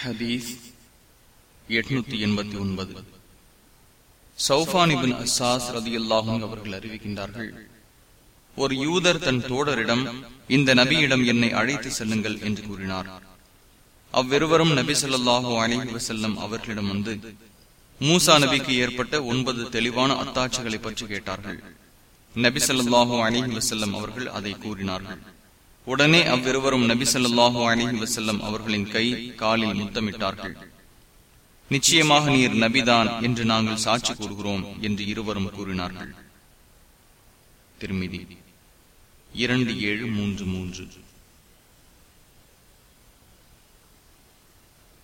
ஹதீஸ் எட்நூத்தி எண்பத்தி ஒன்பது. சௌஃபானிபின் அசாஸ் ரதி அல்லாஹும் அவர்கள் அறிவிக்கின்றார்கள் ஒரு யூதர் தன் தோழரிடம் இந்த நபியிடம் என்னை அழைத்து செல்லுங்கள் என்று கூறினார். அவ்விருவரும் நபி சொல்லாஹு அலிஹி வசல்லம் அவர்களிடம் வந்து மூசா நபிக்கு ஏற்பட்ட ஒன்பது தெளிவான அத்தாட்சிகளை பற்றி கேட்டார்கள். நபி சொல்லாஹு அலிஹி வசல்லம் அவர்கள் அதை கூறினார்கள். உடனே அவ்விருவரும் நபி சொல்லாஹு அலிஹி வசல்லம் அவர்களின் கை காலில் முத்தமிட்டார்கள். நிச்சயமாக நீர் நபிதான் என்று நாங்கள் சாட்சி கூறுகிறோம் என்று இருவரும் கூறினார்கள். திருமிதி இரண்டு ஏழு மூன்று மூன்று.